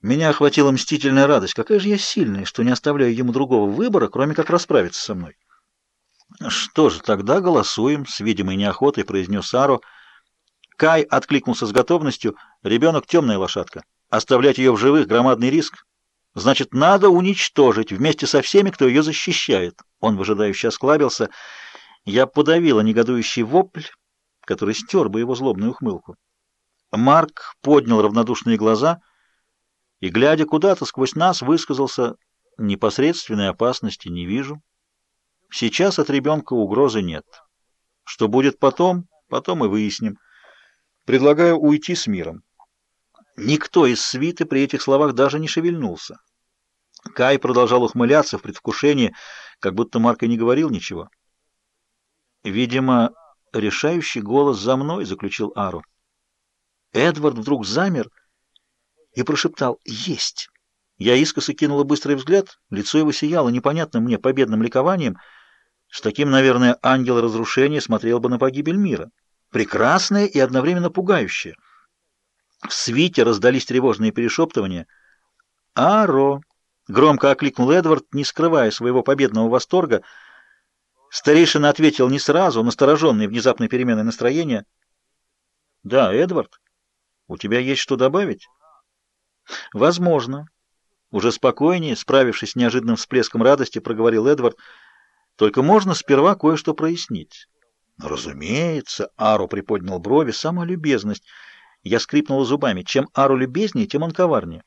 Меня охватила мстительная радость. Какая же я сильная, что не оставляю ему другого выбора, кроме как расправиться со мной. Что же, тогда голосуем, с видимой неохотой произнес Саро. Кай откликнулся с готовностью. Ребенок темная лошадка. Оставлять ее в живых — громадный риск. Значит, надо уничтожить вместе со всеми, кто ее защищает. Он выжидающе осклабился. Я подавила негодующий вопль, который стер бы его злобную ухмылку. Марк поднял равнодушные глаза и, глядя куда-то сквозь нас, высказался «Непосредственной опасности не вижу. Сейчас от ребенка угрозы нет. Что будет потом, потом и выясним. Предлагаю уйти с миром». Никто из свиты при этих словах даже не шевельнулся. Кай продолжал ухмыляться в предвкушении, как будто Марк и не говорил ничего. «Видимо, решающий голос за мной», — заключил Ару. Эдвард вдруг замер и прошептал «Есть!». Я искоса кинула быстрый взгляд, лицо его сияло непонятным мне победным ликованием. С таким, наверное, ангел разрушения смотрел бы на погибель мира. Прекрасное и одновременно пугающее. В свите раздались тревожные перешептывания. «Аро!» — громко окликнул Эдвард, не скрывая своего победного восторга. Старейшина ответил не сразу, настороженный внезапной переменой настроения. «Да, Эдвард, у тебя есть что добавить?» «Возможно». Уже спокойнее, справившись с неожиданным всплеском радости, проговорил Эдвард. «Только можно сперва кое-что прояснить». «Разумеется», — Ару приподнял брови, — «сама любезность». Я скрипнула зубами. Чем Ару любезнее, тем он коварнее.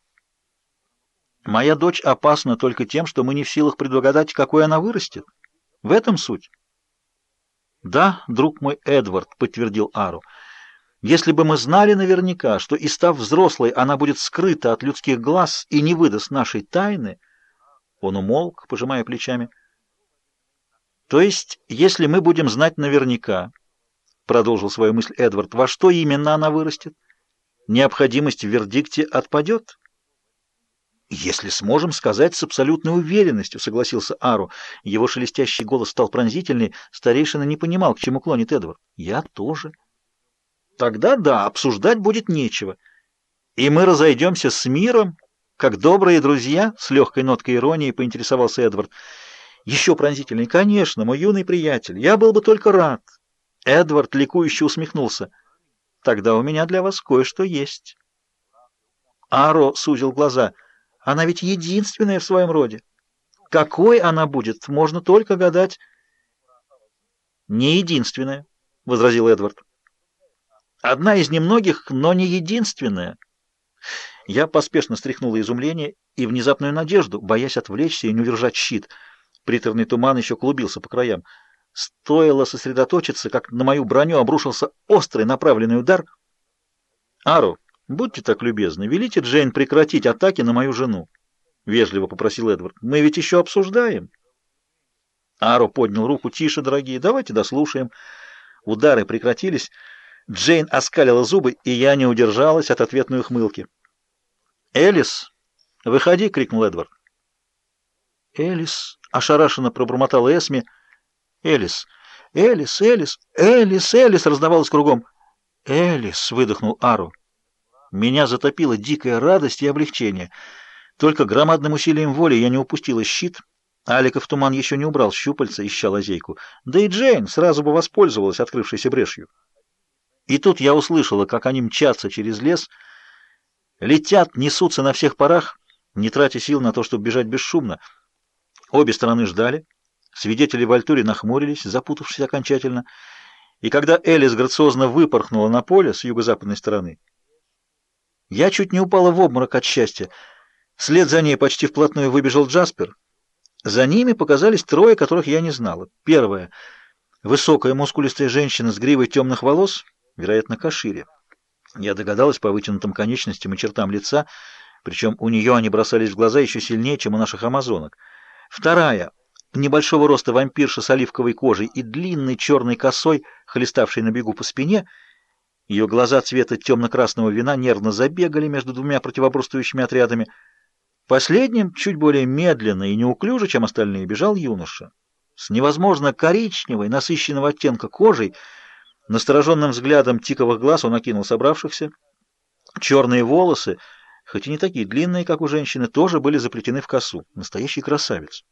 Моя дочь опасна только тем, что мы не в силах предугадать, какой она вырастет. В этом суть. Да, друг мой Эдвард, подтвердил Ару. Если бы мы знали наверняка, что и став взрослой, она будет скрыта от людских глаз и не выдаст нашей тайны, он умолк, пожимая плечами. То есть, если мы будем знать наверняка, продолжил свою мысль Эдвард, во что именно она вырастет, необходимость в вердикте отпадет. «Если сможем сказать с абсолютной уверенностью», — согласился Ару. Его шелестящий голос стал пронзительный. Старейшина не понимал, к чему клонит Эдвард. «Я тоже». «Тогда да, обсуждать будет нечего. И мы разойдемся с миром, как добрые друзья», — с легкой ноткой иронии поинтересовался Эдвард. «Еще пронзительный, конечно, мой юный приятель. Я был бы только рад». Эдвард ликующе усмехнулся. «Тогда у меня для вас кое-что есть». Аро сузил глаза — она ведь единственная в своем роде. Какой она будет, можно только гадать. Не единственная, — возразил Эдвард. Одна из немногих, но не единственная. Я поспешно стряхнула изумление и внезапную надежду, боясь отвлечься и не удержать щит. Приторный туман еще клубился по краям. Стоило сосредоточиться, как на мою броню обрушился острый направленный удар. «Ару, «Будьте так любезны, велите Джейн прекратить атаки на мою жену», — вежливо попросил Эдвард. «Мы ведь еще обсуждаем». Аро поднял руку. «Тише, дорогие, давайте дослушаем». Удары прекратились. Джейн оскалила зубы, и я не удержалась от ответной ухмылки. «Элис, выходи!» — крикнул Эдвард. «Элис!» — ошарашенно пробормотала Эсми. «Элис! Элис! Элис! Элис! Элис!» — раздавалось кругом. «Элис!» — выдохнул Ару. Меня затопила дикая радость и облегчение. Только громадным усилием воли я не упустила щит. Аликов туман еще не убрал щупальца, ища лазейку. Да и Джейн сразу бы воспользовалась открывшейся брешью. И тут я услышала, как они мчатся через лес, летят, несутся на всех парах, не тратя сил на то, чтобы бежать бесшумно. Обе стороны ждали. Свидетели в Альтуре нахмурились, запутавшись окончательно. И когда Элис грациозно выпорхнула на поле с юго-западной стороны, я чуть не упала в обморок от счастья. Вслед за ней почти вплотную выбежал Джаспер. За ними показались трое, которых я не знала. Первая — высокая мускулистая женщина с гривой темных волос, вероятно, Кашире. Я догадалась по вытянутым конечностям и чертам лица, причем у нее они бросались в глаза еще сильнее, чем у наших амазонок. Вторая — небольшого роста вампирша с оливковой кожей и длинной черной косой, хлеставшей на бегу по спине — ее глаза цвета темно-красного вина нервно забегали между двумя противоборствующими отрядами. Последним, чуть более медленно и неуклюже, чем остальные, бежал юноша. С невозможно коричневой, насыщенного оттенка кожей, настороженным взглядом тиковых глаз он окинул собравшихся. Черные волосы, хоть и не такие длинные, как у женщины, тоже были заплетены в косу. Настоящий красавец.